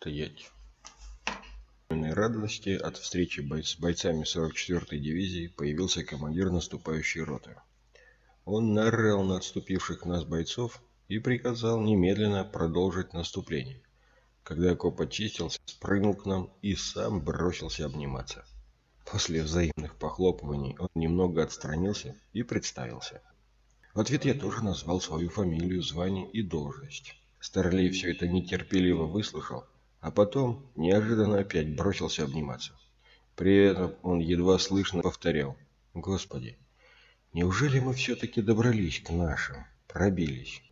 стоять. радости от встречи с бойцами 44-й дивизии появился командир наступающей роты. Он наорал на отступивших нас бойцов и приказал немедленно продолжить наступление. Когда коп очистился, спрыгнул к нам и сам бросился обниматься. После взаимных похлопываний он немного отстранился и представился. В ответ я тоже назвал свою фамилию, звание и должность. Старлей все это нетерпеливо выслушал, а потом неожиданно опять бросился обниматься. При этом он едва слышно повторял «Господи, неужели мы все-таки добрались к нашим, пробились?»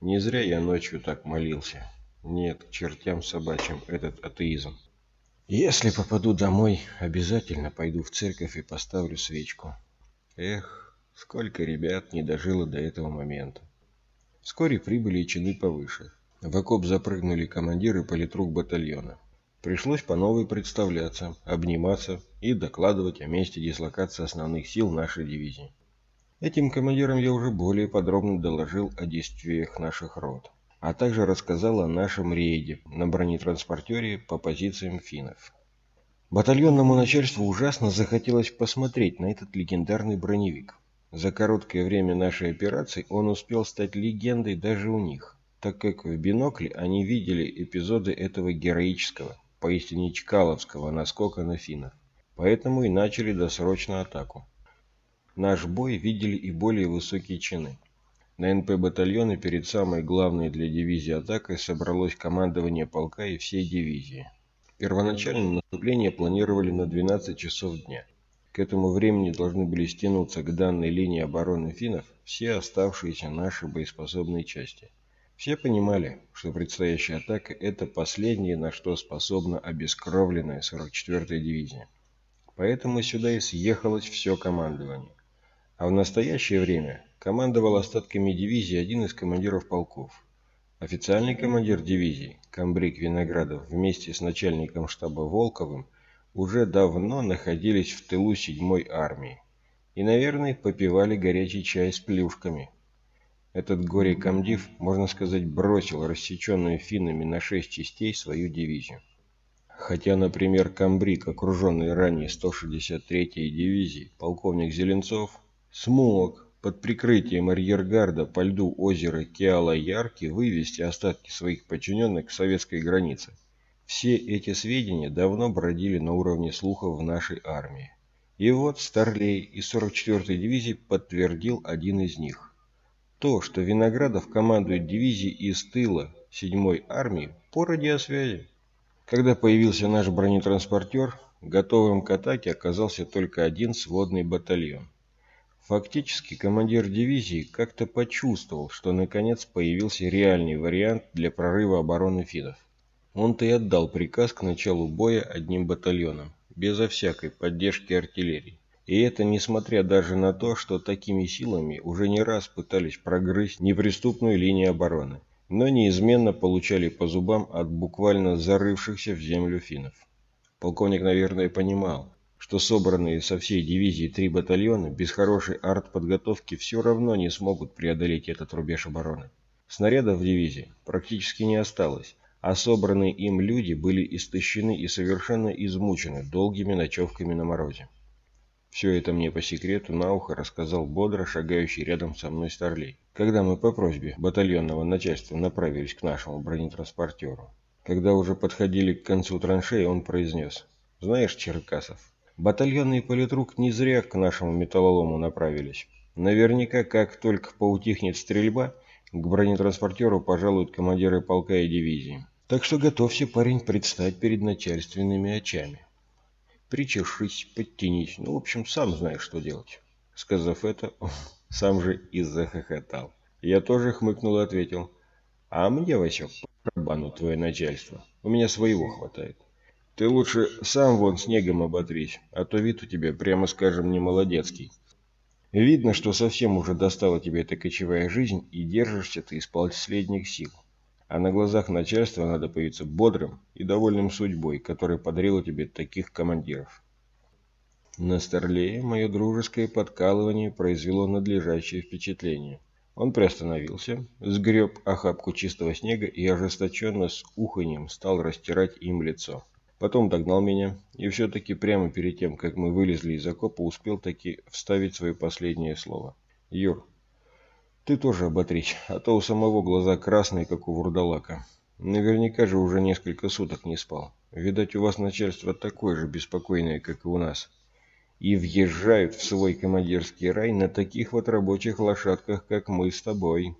Не зря я ночью так молился. Нет, к чертям собачьим этот атеизм. Если попаду домой, обязательно пойду в церковь и поставлю свечку. Эх, сколько ребят не дожило до этого момента. Вскоре прибыли и чины повыше. В окоп запрыгнули командиры политрук батальона. Пришлось по новой представляться, обниматься и докладывать о месте дислокации основных сил нашей дивизии. Этим командирам я уже более подробно доложил о действиях наших рот а также рассказал о нашем рейде на бронетранспортере по позициям финнов. Батальонному начальству ужасно захотелось посмотреть на этот легендарный броневик. За короткое время нашей операции он успел стать легендой даже у них, так как в бинокле они видели эпизоды этого героического, поистине чкаловского наскока на финнов. Поэтому и начали досрочную атаку. Наш бой видели и более высокие чины. На НП батальоны перед самой главной для дивизии атакой собралось командование полка и всей дивизии. Первоначально наступление планировали на 12 часов дня. К этому времени должны были стянуться к данной линии обороны финнов все оставшиеся наши боеспособные части. Все понимали, что предстоящая атака – это последнее, на что способна обескровленная 44-я дивизия. Поэтому сюда и съехалось все командование. А в настоящее время командовал остатками дивизии один из командиров полков. Официальный командир дивизии, комбриг Виноградов, вместе с начальником штаба Волковым, уже давно находились в тылу 7-й армии и, наверное, попивали горячий чай с плюшками. Этот горе-комдив, можно сказать, бросил рассеченную финнами на шесть частей свою дивизию. Хотя, например, комбриг, окруженный ранее 163-й дивизией, полковник Зеленцов, смог под прикрытием арьергарда по льду озера Киала-Ярки вывести остатки своих подчиненных к советской границе. Все эти сведения давно бродили на уровне слухов в нашей армии. И вот Старлей из 44-й дивизии подтвердил один из них. То, что Виноградов командует дивизией из тыла 7-й армии по радиосвязи. Когда появился наш бронетранспортер, готовым к атаке оказался только один сводный батальон. Фактически командир дивизии как-то почувствовал, что наконец появился реальный вариант для прорыва обороны финнов. Он-то и отдал приказ к началу боя одним батальоном, безо всякой поддержки артиллерии. И это несмотря даже на то, что такими силами уже не раз пытались прогрызть неприступную линию обороны, но неизменно получали по зубам от буквально зарывшихся в землю финнов. Полковник, наверное, понимал, что собранные со всей дивизии три батальона без хорошей артподготовки все равно не смогут преодолеть этот рубеж обороны. Снарядов в дивизии практически не осталось, а собранные им люди были истощены и совершенно измучены долгими ночевками на морозе. Все это мне по секрету на ухо рассказал бодро шагающий рядом со мной Старлей, когда мы по просьбе батальонного начальства направились к нашему бронетранспортеру. Когда уже подходили к концу траншеи, он произнес «Знаешь, Черкасов, Батальонный политрук не зря к нашему металлолому направились. Наверняка, как только поутихнет стрельба, к бронетранспортеру пожалуют командиры полка и дивизии. Так что готовься, парень, предстать перед начальственными очами. Причешись, подтянись, ну, в общем, сам знаешь, что делать. Сказав это, сам же и захохотал. Я тоже хмыкнул и ответил. А мне, Васек, барабану твое начальство. У меня своего хватает. Ты лучше сам вон снегом оботрись, а то вид у тебя, прямо скажем, не молодецкий. Видно, что совсем уже достала тебе эта кочевая жизнь, и держишься ты из последних сил. А на глазах начальства надо появиться бодрым и довольным судьбой, которая подарила тебе таких командиров. На Старлее мое дружеское подкалывание произвело надлежащее впечатление. Он приостановился, сгреб охапку чистого снега и ожесточенно с уханьем стал растирать им лицо. Потом догнал меня и все-таки прямо перед тем, как мы вылезли из окопа, успел таки вставить свое последнее слово. «Юр, ты тоже оботрись, а то у самого глаза красные, как у вурдалака. Наверняка же уже несколько суток не спал. Видать, у вас начальство такое же беспокойное, как и у нас. И въезжают в свой командирский рай на таких вот рабочих лошадках, как мы с тобой».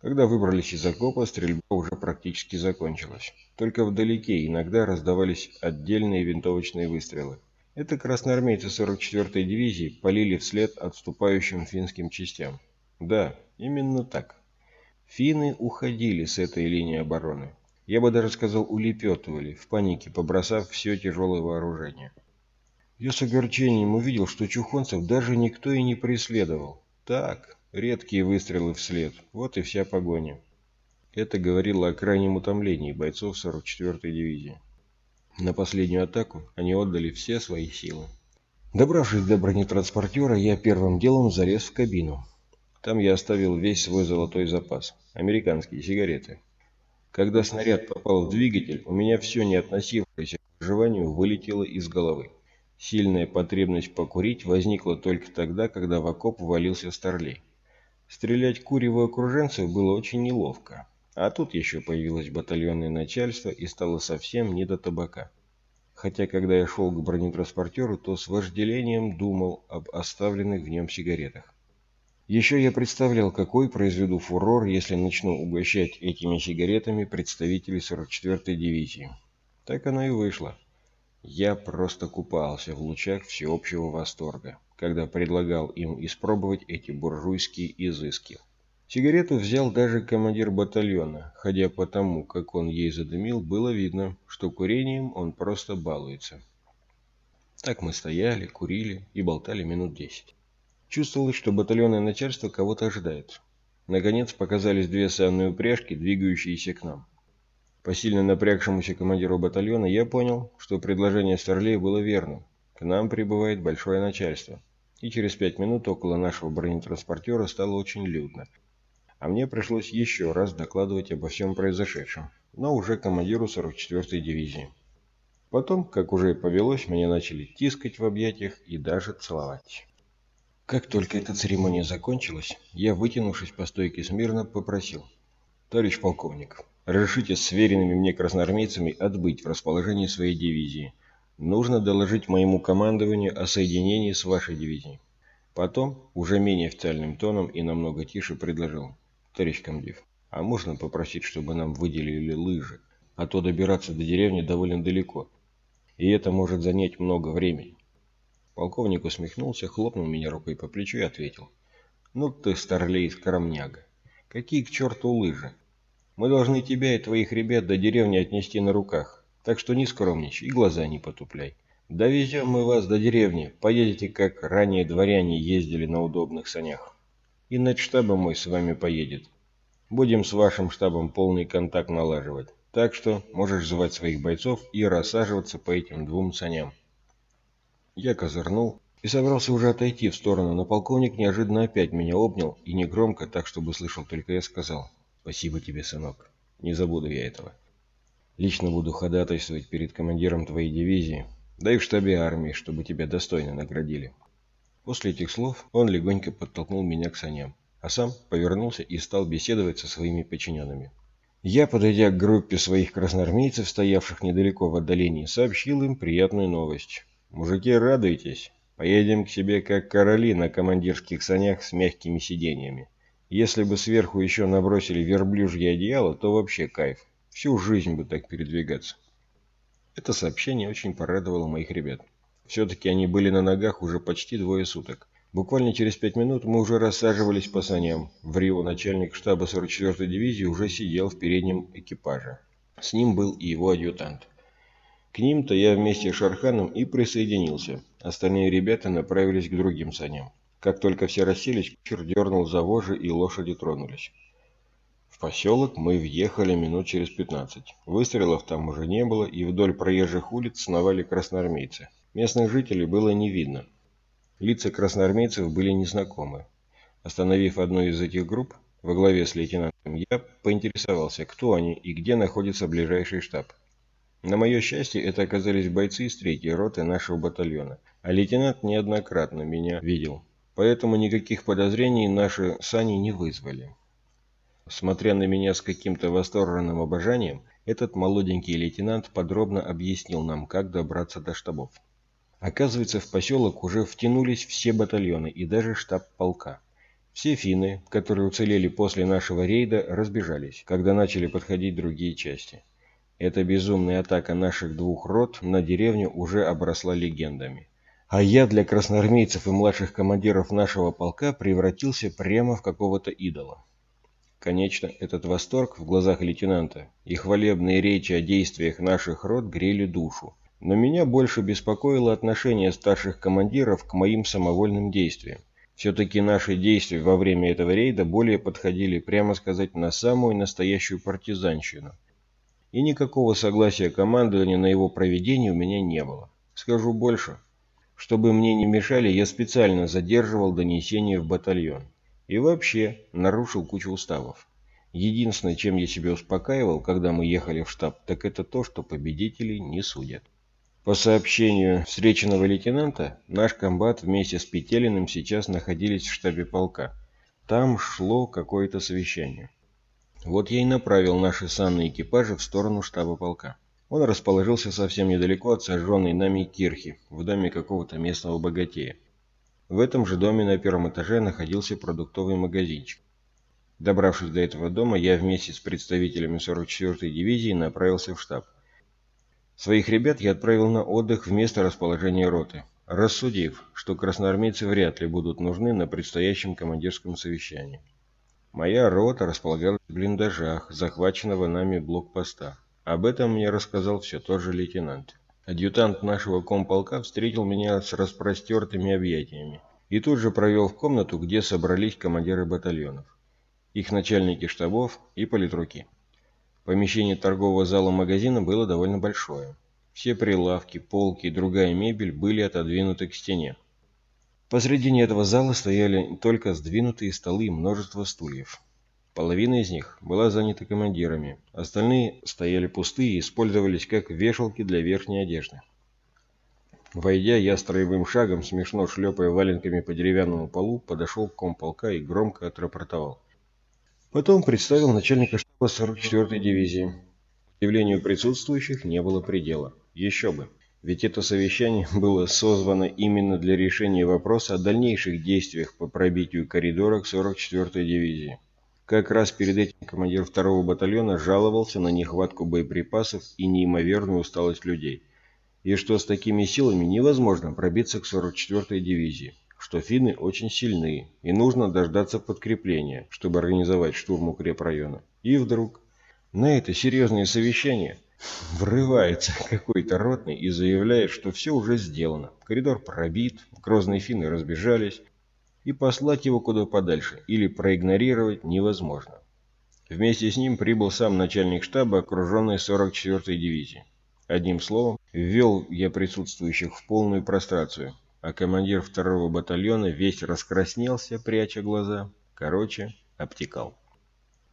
Когда выбрались из окопа, стрельба уже практически закончилась. Только вдалеке иногда раздавались отдельные винтовочные выстрелы. Это красноармейцы 44-й дивизии полили вслед отступающим финским частям. Да, именно так. Финны уходили с этой линии обороны. Я бы даже сказал, улепетывали, в панике, побросав все тяжелое вооружение. Я с огорчением увидел, что чухонцев даже никто и не преследовал. Так, Редкие выстрелы вслед. Вот и вся погоня. Это говорило о крайнем утомлении бойцов 44-й дивизии. На последнюю атаку они отдали все свои силы. Добравшись до бронетранспортера, я первым делом залез в кабину. Там я оставил весь свой золотой запас. Американские сигареты. Когда снаряд попал в двигатель, у меня все не относившееся к выживанию вылетело из головы. Сильная потребность покурить возникла только тогда, когда в окоп ввалился Старлей. Стрелять курево окруженцев было очень неловко. А тут еще появилось батальонное начальство и стало совсем не до табака. Хотя, когда я шел к бронетранспортеру, то с вожделением думал об оставленных в нем сигаретах. Еще я представлял, какой произведу фурор, если начну угощать этими сигаретами представителей 44-й дивизии. Так оно и вышло. Я просто купался в лучах всеобщего восторга когда предлагал им испробовать эти буржуйские изыски. Сигарету взял даже командир батальона, хотя по тому, как он ей задымил, было видно, что курением он просто балуется. Так мы стояли, курили и болтали минут десять. Чувствовалось, что батальонное начальство кого-то ожидает. Наконец показались две санные упряжки, двигающиеся к нам. По сильно напрягшемуся командиру батальона я понял, что предложение Старлея было верным. К нам прибывает большое начальство и через пять минут около нашего бронетранспортера стало очень людно. А мне пришлось еще раз докладывать обо всем произошедшем, но уже командиру 44-й дивизии. Потом, как уже повелось, меня начали тискать в объятиях и даже целовать. Как только эта церемония закончилась, я, вытянувшись по стойке смирно, попросил. «Товарищ полковник, разрешите с веренными мне красноармейцами отбыть в расположении своей дивизии Нужно доложить моему командованию о соединении с вашей дивизией. Потом, уже менее официальным тоном и намного тише, предложил. Товарищ комдив, а можно попросить, чтобы нам выделили лыжи? А то добираться до деревни довольно далеко. И это может занять много времени. Полковник усмехнулся, хлопнул меня рукой по плечу и ответил. «Ну ты, старлей скромняга, какие к черту лыжи? Мы должны тебя и твоих ребят до деревни отнести на руках. Так что не скромничай и глаза не потупляй. Довезем мы вас до деревни, поедете, как ранее дворяне ездили на удобных санях. И над штабом мой с вами поедет. Будем с вашим штабом полный контакт налаживать. Так что можешь звать своих бойцов и рассаживаться по этим двум саням. Я козырнул и собрался уже отойти в сторону, но полковник неожиданно опять меня обнял и негромко, так чтобы слышал только я, сказал «Спасибо тебе, сынок. Не забуду я этого». Лично буду ходатайствовать перед командиром твоей дивизии, да и в штабе армии, чтобы тебя достойно наградили. После этих слов он легонько подтолкнул меня к саням, а сам повернулся и стал беседовать со своими подчиненными. Я, подойдя к группе своих красноармейцев, стоявших недалеко в отдалении, сообщил им приятную новость. «Мужики, радуйтесь! Поедем к себе как короли на командирских санях с мягкими сиденьями. Если бы сверху еще набросили верблюжье одеяло, то вообще кайф. Всю жизнь бы так передвигаться. Это сообщение очень порадовало моих ребят. Все-таки они были на ногах уже почти двое суток. Буквально через пять минут мы уже рассаживались по саням. В Рио начальник штаба 44-й дивизии уже сидел в переднем экипаже. С ним был и его адъютант. К ним-то я вместе с Шарханом и присоединился. Остальные ребята направились к другим саням. Как только все расселись, кучер дернул за вожжи и лошади тронулись поселок мы въехали минут через 15. Выстрелов там уже не было, и вдоль проезжих улиц сновали красноармейцы. Местных жителей было не видно. Лица красноармейцев были незнакомы. Остановив одну из этих групп, во главе с лейтенантом, я поинтересовался, кто они и где находится ближайший штаб. На мое счастье, это оказались бойцы из третьей роты нашего батальона, а лейтенант неоднократно меня видел, поэтому никаких подозрений наши сани не вызвали. Смотря на меня с каким-то восторженным обожанием, этот молоденький лейтенант подробно объяснил нам, как добраться до штабов. Оказывается, в поселок уже втянулись все батальоны и даже штаб полка. Все финны, которые уцелели после нашего рейда, разбежались, когда начали подходить другие части. Эта безумная атака наших двух рот на деревню уже обросла легендами. А я для красноармейцев и младших командиров нашего полка превратился прямо в какого-то идола. Конечно, этот восторг в глазах лейтенанта и хвалебные речи о действиях наших рот грели душу. Но меня больше беспокоило отношение старших командиров к моим самовольным действиям. Все-таки наши действия во время этого рейда более подходили, прямо сказать, на самую настоящую партизанщину. И никакого согласия командования на его проведение у меня не было. Скажу больше. Чтобы мне не мешали, я специально задерживал донесение в батальон. И вообще нарушил кучу уставов. Единственное, чем я себя успокаивал, когда мы ехали в штаб, так это то, что победителей не судят. По сообщению встреченного лейтенанта, наш комбат вместе с Петелиным сейчас находились в штабе полка. Там шло какое-то совещание. Вот я и направил наши санные экипажи в сторону штаба полка. Он расположился совсем недалеко от сожженной нами кирхи, в доме какого-то местного богатея. В этом же доме на первом этаже находился продуктовый магазинчик. Добравшись до этого дома, я вместе с представителями 44-й дивизии направился в штаб. Своих ребят я отправил на отдых в место расположения роты, рассудив, что красноармейцы вряд ли будут нужны на предстоящем командирском совещании. Моя рота располагалась в блиндажах захваченного нами блокпоста. Об этом мне рассказал все тот же лейтенант. Адъютант нашего комполка встретил меня с распростертыми объятиями и тут же провел в комнату, где собрались командиры батальонов, их начальники штабов и политруки. Помещение торгового зала магазина было довольно большое. Все прилавки, полки и другая мебель были отодвинуты к стене. Посредине этого зала стояли только сдвинутые столы и множество стульев. Половина из них была занята командирами, остальные стояли пустые и использовались как вешалки для верхней одежды. Войдя, я строевым шагом, смешно шлепая валенками по деревянному полу, подошел к комполка и громко отрапортовал. Потом представил начальника штаба 44-й дивизии. Удивлению присутствующих не было предела. Еще бы. Ведь это совещание было созвано именно для решения вопроса о дальнейших действиях по пробитию коридора к 44-й дивизии. Как раз перед этим командир 2-го батальона жаловался на нехватку боеприпасов и неимоверную усталость людей. И что с такими силами невозможно пробиться к 44-й дивизии что финны очень сильны, и нужно дождаться подкрепления, чтобы организовать штурм укрепрайона. И вдруг на это серьезное совещание врывается какой-то ротный и заявляет, что все уже сделано. Коридор пробит, грозные финны разбежались, и послать его куда подальше или проигнорировать невозможно. Вместе с ним прибыл сам начальник штаба окруженной 44-й дивизии. Одним словом, ввел я присутствующих в полную прострацию а командир второго батальона весь раскраснелся, пряча глаза. Короче, обтекал.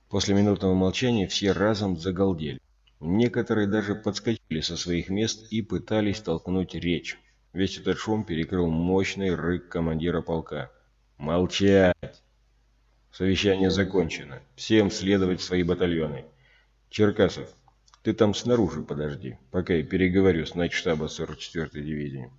После минутного молчания все разом загалдели. Некоторые даже подскочили со своих мест и пытались толкнуть речь. Весь этот шум перекрыл мощный рык командира полка. «Молчать!» Совещание закончено. Всем следовать в свои батальоны. Черкасов, ты там снаружи подожди, пока я переговорю с начштаба 44-й дивизии.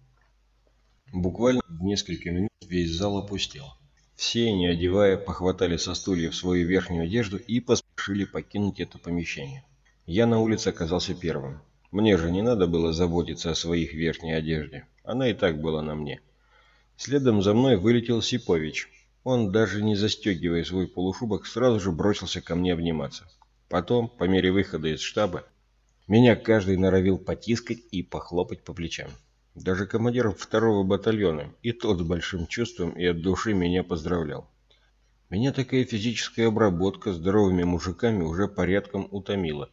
Буквально в несколько минут весь зал опустел. Все, не одевая, похватали со стульев свою верхнюю одежду и поспешили покинуть это помещение. Я на улице оказался первым. Мне же не надо было заботиться о своих верхней одежде. Она и так была на мне. Следом за мной вылетел Сипович. Он, даже не застегивая свой полушубок, сразу же бросился ко мне обниматься. Потом, по мере выхода из штаба, меня каждый норовил потискать и похлопать по плечам. Даже командир второго батальона, и тот с большим чувством и от души меня поздравлял. Меня такая физическая обработка здоровыми мужиками уже порядком утомила.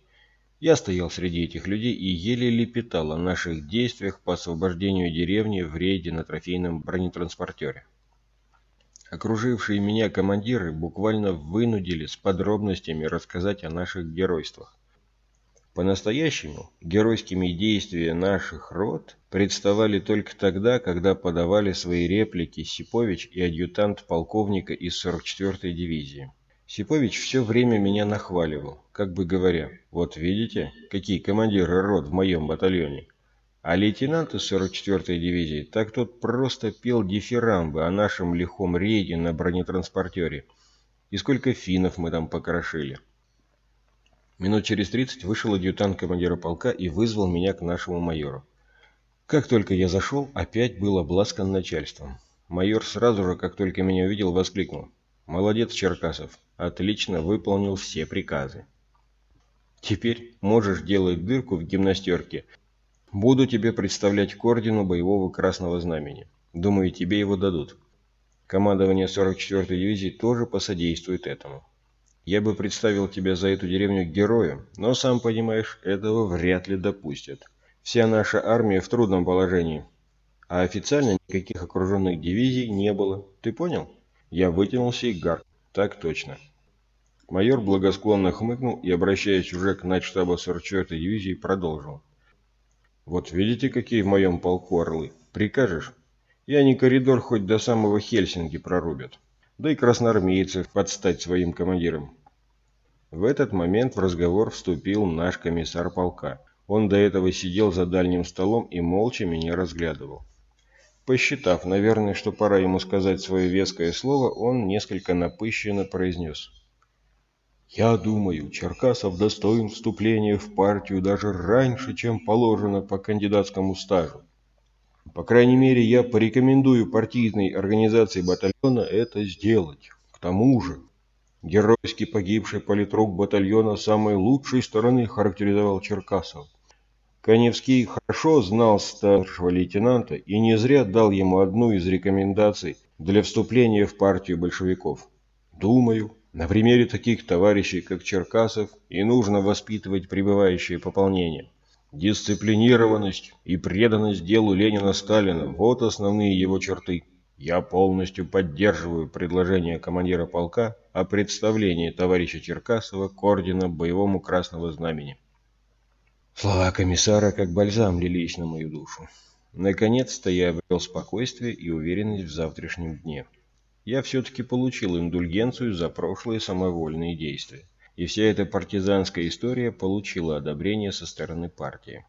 Я стоял среди этих людей и еле лепетал о наших действиях по освобождению деревни в рейде на трофейном бронетранспортере. Окружившие меня командиры буквально вынудили с подробностями рассказать о наших геройствах. По-настоящему геройскими действия наших рот представали только тогда, когда подавали свои реплики Сипович и адъютант полковника из 44-й дивизии. Сипович все время меня нахваливал, как бы говоря, вот видите, какие командиры рот в моем батальоне. А лейтенант из 44-й дивизии, так тот просто пел дифирамбы о нашем лихом рейде на бронетранспортере. И сколько финнов мы там покрошили. Минут через тридцать вышел адъютант командира полка и вызвал меня к нашему майору. Как только я зашел, опять был обласкан начальством. Майор сразу же, как только меня увидел, воскликнул. «Молодец, Черкасов! Отлично выполнил все приказы!» «Теперь можешь делать дырку в гимнастерке. Буду тебе представлять к ордену боевого красного знамени. Думаю, тебе его дадут. Командование 44-й дивизии тоже посодействует этому». Я бы представил тебя за эту деревню героем, но, сам понимаешь, этого вряд ли допустят. Вся наша армия в трудном положении. А официально никаких окруженных дивизий не было. Ты понял? Я вытянулся и гарк. Так точно. Майор благосклонно хмыкнул и, обращаясь уже к начштаба 44-й дивизии, продолжил. «Вот видите, какие в моем полку орлы? Прикажешь? И они коридор хоть до самого Хельсинки прорубят. Да и красноармейцы подстать своим командирам. В этот момент в разговор вступил наш комиссар полка. Он до этого сидел за дальним столом и молча меня разглядывал. Посчитав, наверное, что пора ему сказать свое веское слово, он несколько напыщенно произнес. «Я думаю, Черкасов достоин вступления в партию даже раньше, чем положено по кандидатскому стажу. По крайней мере, я порекомендую партийной организации батальона это сделать. К тому же, Геройски погибший политрук батальона самой лучшей стороны характеризовал Черкасов. Коневский хорошо знал старшего лейтенанта и не зря дал ему одну из рекомендаций для вступления в партию большевиков. Думаю, на примере таких товарищей, как Черкасов, и нужно воспитывать прибывающее пополнение. Дисциплинированность и преданность делу Ленина-Сталина – вот основные его черты. Я полностью поддерживаю предложение командира полка о представлении товарища Черкасова к ордену боевому Красного Знамени. Слова комиссара как бальзам лились на мою душу. Наконец-то я обрел спокойствие и уверенность в завтрашнем дне. Я все-таки получил индульгенцию за прошлые самовольные действия. И вся эта партизанская история получила одобрение со стороны партии.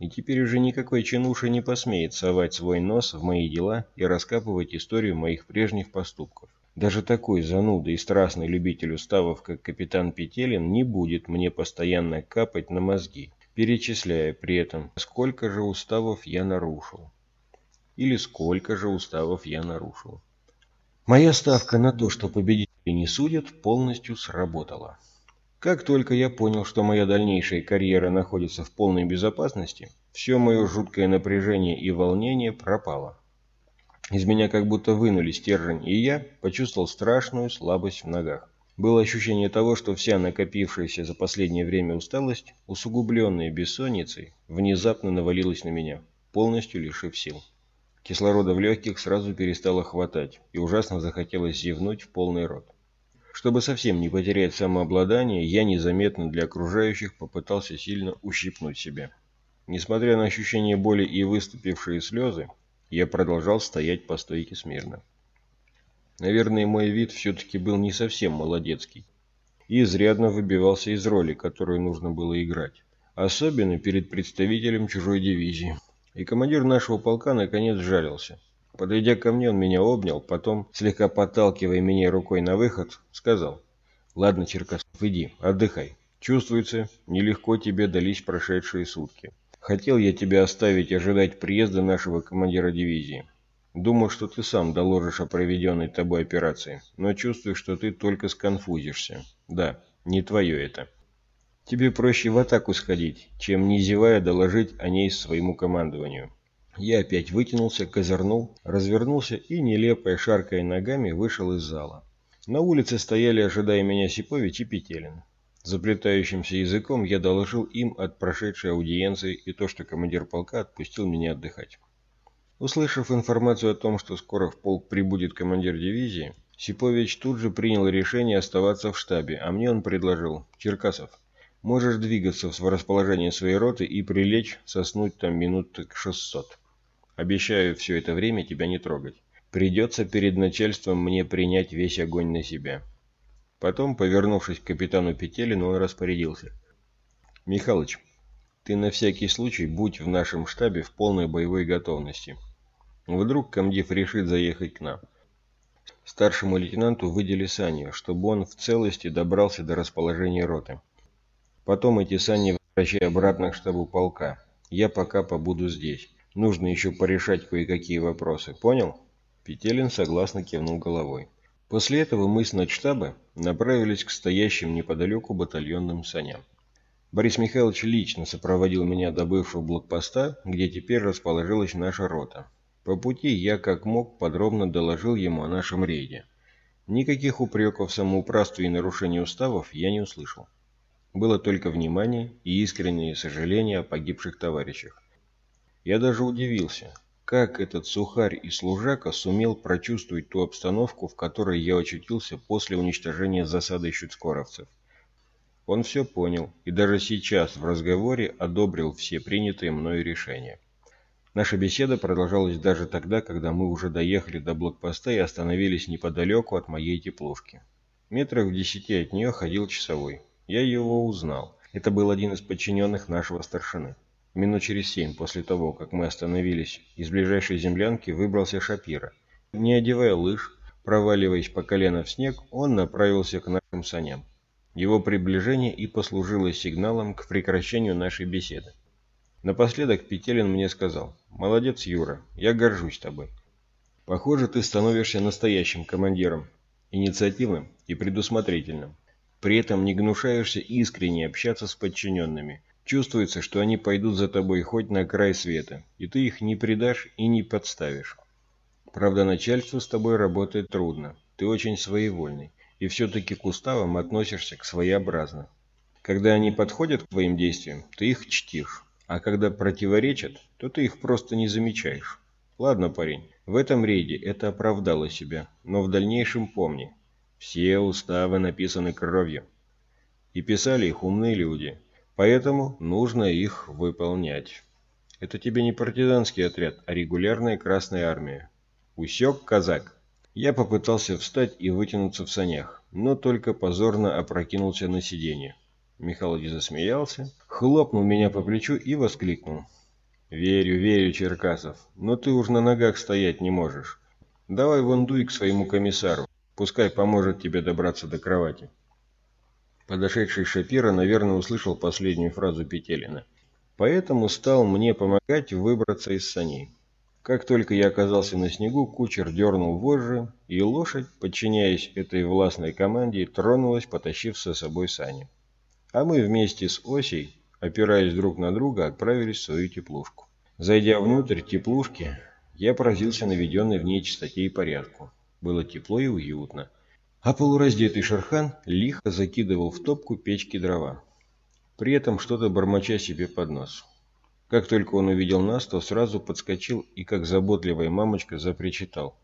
И теперь уже никакой чинуша не посмеет совать свой нос в мои дела и раскапывать историю моих прежних поступков. Даже такой занудый и страстный любитель уставов, как капитан Петелин, не будет мне постоянно капать на мозги, перечисляя при этом, сколько же уставов я нарушил. Или сколько же уставов я нарушил. Моя ставка на то, что победители не судят, полностью сработала. Как только я понял, что моя дальнейшая карьера находится в полной безопасности, все мое жуткое напряжение и волнение пропало. Из меня как будто вынули стержень, и я почувствовал страшную слабость в ногах. Было ощущение того, что вся накопившаяся за последнее время усталость, усугубленная бессонницей, внезапно навалилась на меня, полностью лишив сил. Кислорода в легких сразу перестало хватать, и ужасно захотелось зевнуть в полный рот. Чтобы совсем не потерять самообладание, я незаметно для окружающих попытался сильно ущипнуть себя. Несмотря на ощущение боли и выступившие слезы, я продолжал стоять по стойке смирно. Наверное, мой вид все-таки был не совсем молодецкий и изрядно выбивался из роли, которую нужно было играть. Особенно перед представителем чужой дивизии. И командир нашего полка наконец жалился. Подойдя ко мне, он меня обнял, потом, слегка подталкивая меня рукой на выход, сказал, «Ладно, Черкасов, иди, отдыхай. Чувствуется, нелегко тебе дались прошедшие сутки. Хотел я тебя оставить ожидать приезда нашего командира дивизии. Думал, что ты сам доложишь о проведенной тобой операции, но чувствую, что ты только сконфузишься. Да, не твое это. Тебе проще в атаку сходить, чем не зевая доложить о ней своему командованию. Я опять вытянулся, козырнул, развернулся и, нелепая шаркая ногами, вышел из зала. На улице стояли, ожидая меня Сипович и Петелин. Заплетающимся языком я доложил им от прошедшей аудиенции и то, что командир полка отпустил меня отдыхать. Услышав информацию о том, что скоро в полк прибудет командир дивизии, Сипович тут же принял решение оставаться в штабе, а мне он предложил «Черкасов, можешь двигаться в расположение своей роты и прилечь, соснуть там минут к 600. Обещаю все это время тебя не трогать. Придется перед начальством мне принять весь огонь на себя». Потом, повернувшись к капитану Петелину, он распорядился. «Михалыч, ты на всякий случай будь в нашем штабе в полной боевой готовности. Вдруг комдив решит заехать к нам. Старшему лейтенанту выдели сани, чтобы он в целости добрался до расположения роты. Потом эти сани возвращай обратно к штабу полка. Я пока побуду здесь. Нужно еще порешать кое-какие вопросы. Понял? Петелин согласно кивнул головой. После этого мы с начштаба направились к стоящим неподалеку батальонным саням. Борис Михайлович лично сопроводил меня до бывшего блокпоста, где теперь расположилась наша рота. По пути я, как мог, подробно доложил ему о нашем рейде. Никаких упреков в самоуправстве и нарушении уставов я не услышал. Было только внимание и искреннее сожаление о погибших товарищах. Я даже удивился, как этот сухарь и служака сумел прочувствовать ту обстановку, в которой я очутился после уничтожения засады щуцкоровцев. Он все понял и даже сейчас в разговоре одобрил все принятые мною решения. Наша беседа продолжалась даже тогда, когда мы уже доехали до блокпоста и остановились неподалеку от моей теплушки. Метрах в десяти от нее ходил часовой. Я его узнал. Это был один из подчиненных нашего старшины. Минут через семь после того, как мы остановились, из ближайшей землянки выбрался Шапира. Не одевая лыж, проваливаясь по колено в снег, он направился к нашим саням. Его приближение и послужило сигналом к прекращению нашей беседы. Напоследок Петелин мне сказал, «Молодец, Юра, я горжусь тобой. Похоже, ты становишься настоящим командиром, инициативным и предусмотрительным. При этом не гнушаешься искренне общаться с подчиненными. Чувствуется, что они пойдут за тобой хоть на край света, и ты их не предашь и не подставишь. Правда, начальству с тобой работает трудно, ты очень своевольный и все-таки к уставам относишься к своеобразно. Когда они подходят к твоим действиям, ты их чтишь, а когда противоречат, то ты их просто не замечаешь. Ладно, парень, в этом рейде это оправдало себя, но в дальнейшем помни, все уставы написаны кровью. И писали их умные люди, поэтому нужно их выполнять. Это тебе не партизанский отряд, а регулярная Красная Армия. Усек, казак? Я попытался встать и вытянуться в санях, но только позорно опрокинулся на сиденье. Михалыч засмеялся, хлопнул меня по плечу и воскликнул. «Верю, верю, Черкасов, но ты уж на ногах стоять не можешь. Давай вон дуй к своему комиссару, пускай поможет тебе добраться до кровати». Подошедший Шапира, наверное, услышал последнюю фразу Петелина. Поэтому стал мне помогать выбраться из саней. Как только я оказался на снегу, кучер дернул вожжи, и лошадь, подчиняясь этой властной команде, тронулась, потащив со собой сани. А мы вместе с Осей, опираясь друг на друга, отправились в свою теплушку. Зайдя внутрь теплушки, я поразился наведенной в ней чистоте и порядку. Было тепло и уютно. А полураздетый Шерхан лихо закидывал в топку печки дрова. При этом что-то бормоча себе под нос. Как только он увидел нас, то сразу подскочил и, как заботливая мамочка, запричитал.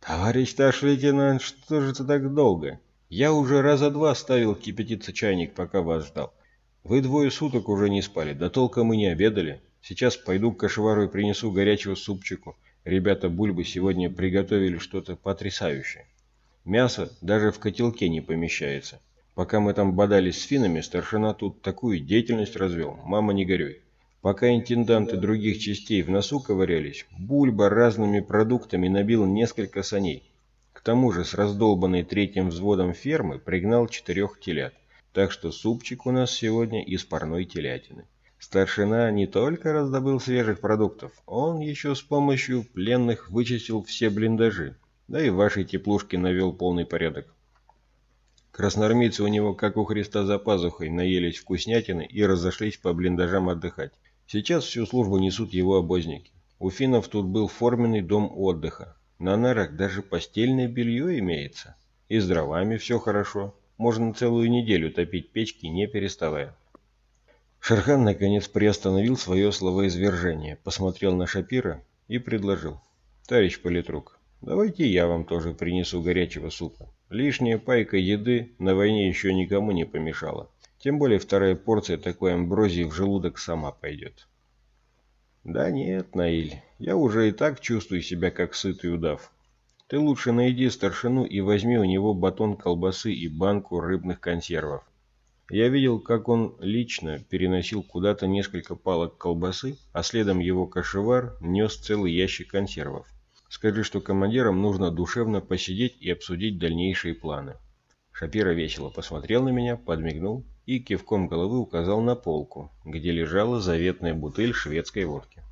«Товарищ старший лейтенант, что же это так долго? Я уже раза два ставил кипятиться чайник, пока вас ждал. Вы двое суток уже не спали, да толком мы не обедали. Сейчас пойду к кошевару и принесу горячего супчику. Ребята Бульбы сегодня приготовили что-то потрясающее. Мясо даже в котелке не помещается. Пока мы там бодались с финами, старшина тут такую деятельность развел. Мама, не горюй. Пока интенданты других частей в носу ковырялись, Бульба разными продуктами набил несколько саней. К тому же с раздолбанной третьим взводом фермы пригнал четырех телят. Так что супчик у нас сегодня из парной телятины. Старшина не только раздобыл свежих продуктов, он еще с помощью пленных вычистил все блиндажи, да и в вашей теплушке навел полный порядок. Красноармейцы у него, как у Христа за пазухой, наелись вкуснятины и разошлись по блиндажам отдыхать. Сейчас всю службу несут его обозники. У финнов тут был форменный дом отдыха. На нарах даже постельное белье имеется. И с дровами все хорошо. Можно целую неделю топить печки, не переставая. Шерхан наконец приостановил свое словоизвержение, посмотрел на Шапира и предложил. «Товарищ политрук, давайте я вам тоже принесу горячего супа. Лишняя пайка еды на войне еще никому не помешала. Тем более вторая порция такой амброзии в желудок сама пойдет». «Да нет, Наиль, я уже и так чувствую себя как сытый удав. Ты лучше найди старшину и возьми у него батон колбасы и банку рыбных консервов. Я видел, как он лично переносил куда-то несколько палок колбасы, а следом его кошевар нес целый ящик консервов. Скажи, что командирам нужно душевно посидеть и обсудить дальнейшие планы. Шапира весело посмотрел на меня, подмигнул и кивком головы указал на полку, где лежала заветная бутыль шведской водки.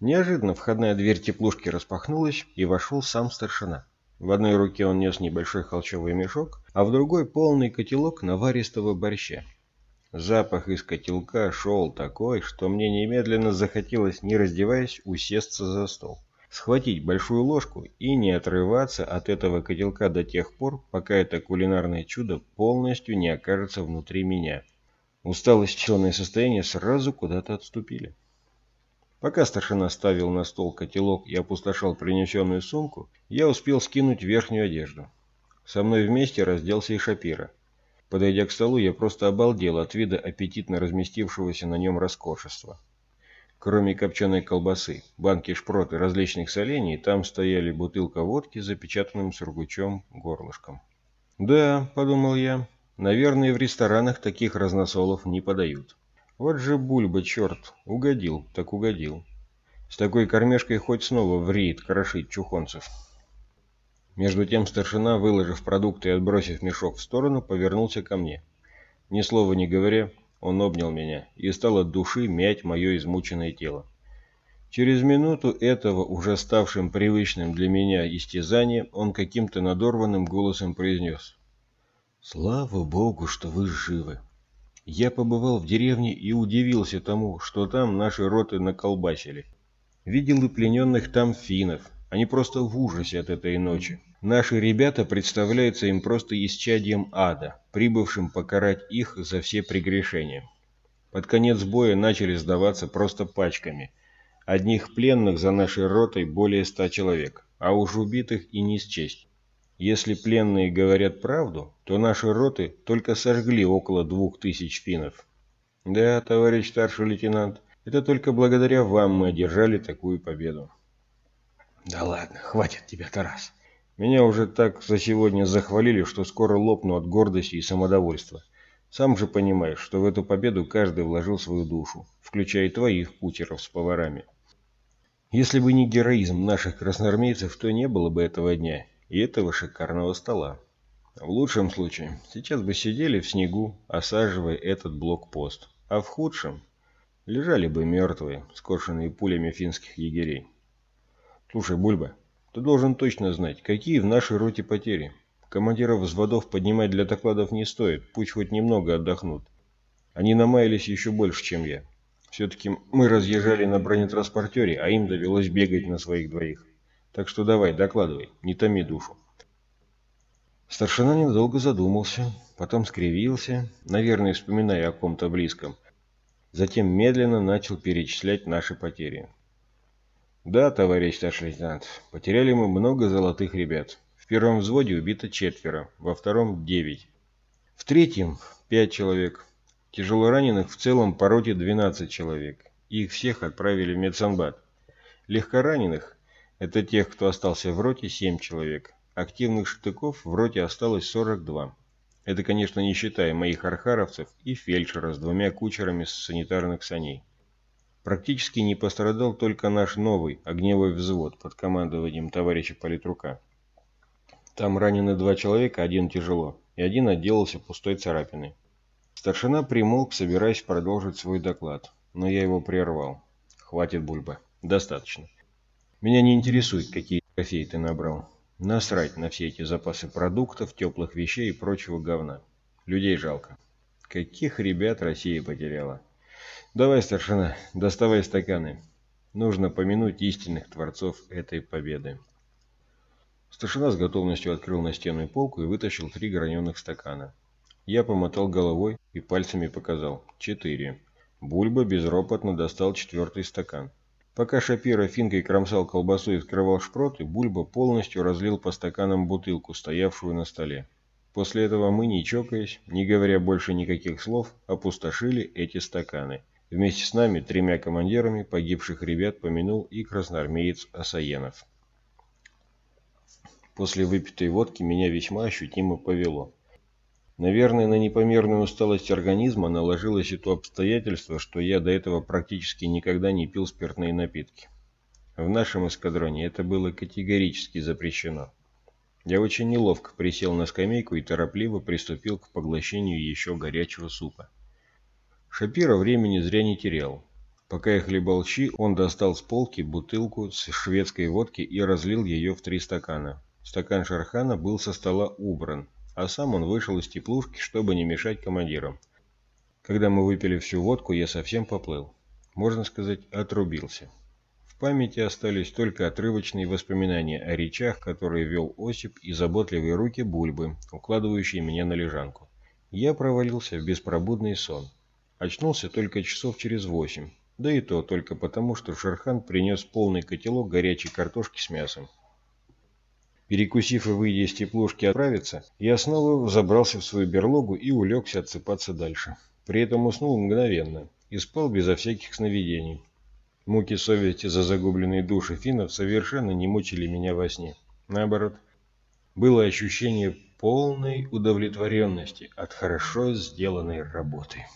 Неожиданно входная дверь теплушки распахнулась, и вошел сам старшина. В одной руке он нес небольшой холчевый мешок, а в другой полный котелок наваристого борща. Запах из котелка шел такой, что мне немедленно захотелось, не раздеваясь, усесться за стол. Схватить большую ложку и не отрываться от этого котелка до тех пор, пока это кулинарное чудо полностью не окажется внутри меня. Усталость и челное состояние сразу куда-то отступили. Пока старшина ставил на стол котелок и опустошал принесенную сумку, я успел скинуть верхнюю одежду. Со мной вместе разделся и Шапира. Подойдя к столу, я просто обалдел от вида аппетитно разместившегося на нем роскошества. Кроме копченой колбасы, банки шпрот и различных солений, там стояли бутылка водки с запечатанным сургучом горлышком. «Да», — подумал я, — «наверное, в ресторанах таких разносолов не подают». Вот же Бульба, черт, угодил, так угодил. С такой кормежкой хоть снова в рейд крошить чухонцев. Между тем старшина, выложив продукты и отбросив мешок в сторону, повернулся ко мне. Ни слова не говоря, он обнял меня и стал от души мять мое измученное тело. Через минуту этого, уже ставшим привычным для меня истязания, он каким-то надорванным голосом произнес. «Слава Богу, что вы живы!» Я побывал в деревне и удивился тому, что там наши роты наколбасили. Видел и плененных там финнов. Они просто в ужасе от этой ночи. Наши ребята представляются им просто исчадием ада, прибывшим покарать их за все прегрешения. Под конец боя начали сдаваться просто пачками. Одних пленных за нашей ротой более ста человек, а уж убитых и не счесть. Если пленные говорят правду, то наши роты только сожгли около двух тысяч финнов. Да, товарищ старший лейтенант, это только благодаря вам мы одержали такую победу. Да ладно, хватит тебя, Тарас. Меня уже так за сегодня захвалили, что скоро лопну от гордости и самодовольства. Сам же понимаешь, что в эту победу каждый вложил свою душу, включая твоих кутеров с поварами. Если бы не героизм наших красноармейцев, то не было бы этого дня и этого шикарного стола. В лучшем случае, сейчас бы сидели в снегу, осаживая этот блокпост, а в худшем лежали бы мертвые, скошенные пулями финских егерей. Слушай, Бульба, ты должен точно знать, какие в нашей роте потери. Командиров взводов поднимать для докладов не стоит, пусть хоть немного отдохнут. Они намаялись еще больше, чем я. Все-таки мы разъезжали на бронетранспортере, а им довелось бегать на своих двоих. Так что давай, докладывай, не томи душу. Старшина недолго задумался, потом скривился, наверное, вспоминая о ком-то близком. Затем медленно начал перечислять наши потери. Да, товарищ старший лейтенант, потеряли мы много золотых ребят. В первом взводе убито четверо, во втором – девять. В третьем – пять человек. Тяжело раненых в целом по роте 12 человек. Их всех отправили в медсанбат. Легкораненых это тех, кто остался в роте, 7 человек. Активных штыков в роте осталось 42. Это, конечно, не считая моих архаровцев и фельдшера с двумя кучерами с санитарных саней. Практически не пострадал только наш новый огневой взвод под командованием товарища политрука. Там ранены два человека, один тяжело, и один отделался пустой царапиной. Старшина примолк, собираясь продолжить свой доклад, но я его прервал. Хватит бульба. Достаточно. Меня не интересует, какие трофеи ты набрал. Насрать на все эти запасы продуктов, теплых вещей и прочего говна. Людей жалко. Каких ребят Россия потеряла. Давай, старшина, доставай стаканы. Нужно помянуть истинных творцов этой победы. Старшина с готовностью открыл настенную полку и вытащил три граненых стакана. Я помотал головой и пальцами показал. Четыре. Бульба безропотно достал четвертый стакан. Пока Шапира финкой кромсал колбасу и вскрывал шпроты, Бульба полностью разлил по стаканам бутылку, стоявшую на столе. После этого мы, не чокаясь, не говоря больше никаких слов, опустошили эти стаканы. Вместе с нами, тремя командирами погибших ребят, помянул и красноармеец Асаенов. После выпитой водки меня весьма ощутимо повело. Наверное, на непомерную усталость организма наложилось и то обстоятельство, что я до этого практически никогда не пил спиртные напитки. В нашем эскадроне это было категорически запрещено. Я очень неловко присел на скамейку и торопливо приступил к поглощению еще горячего супа. Шапира времени зря не терял. Пока я хлебал он достал с полки бутылку с шведской водки и разлил ее в три стакана. Стакан Шархана был со стола убран, а сам он вышел из теплушки, чтобы не мешать командирам. Когда мы выпили всю водку, я совсем поплыл. Можно сказать, отрубился. В памяти остались только отрывочные воспоминания о речах, которые вел Осип, и заботливые руки Бульбы, укладывающие меня на лежанку. Я провалился в беспробудный сон. Очнулся только часов через восемь, да и то только потому, что Шерхан принес полный котелок горячей картошки с мясом. Перекусив и выйдя из теплушки отправиться, я снова забрался в свою берлогу и улегся отсыпаться дальше. При этом уснул мгновенно и спал безо всяких сновидений. Муки совести за загубленные души финнов совершенно не мучили меня во сне. Наоборот, было ощущение полной удовлетворенности от хорошо сделанной работы.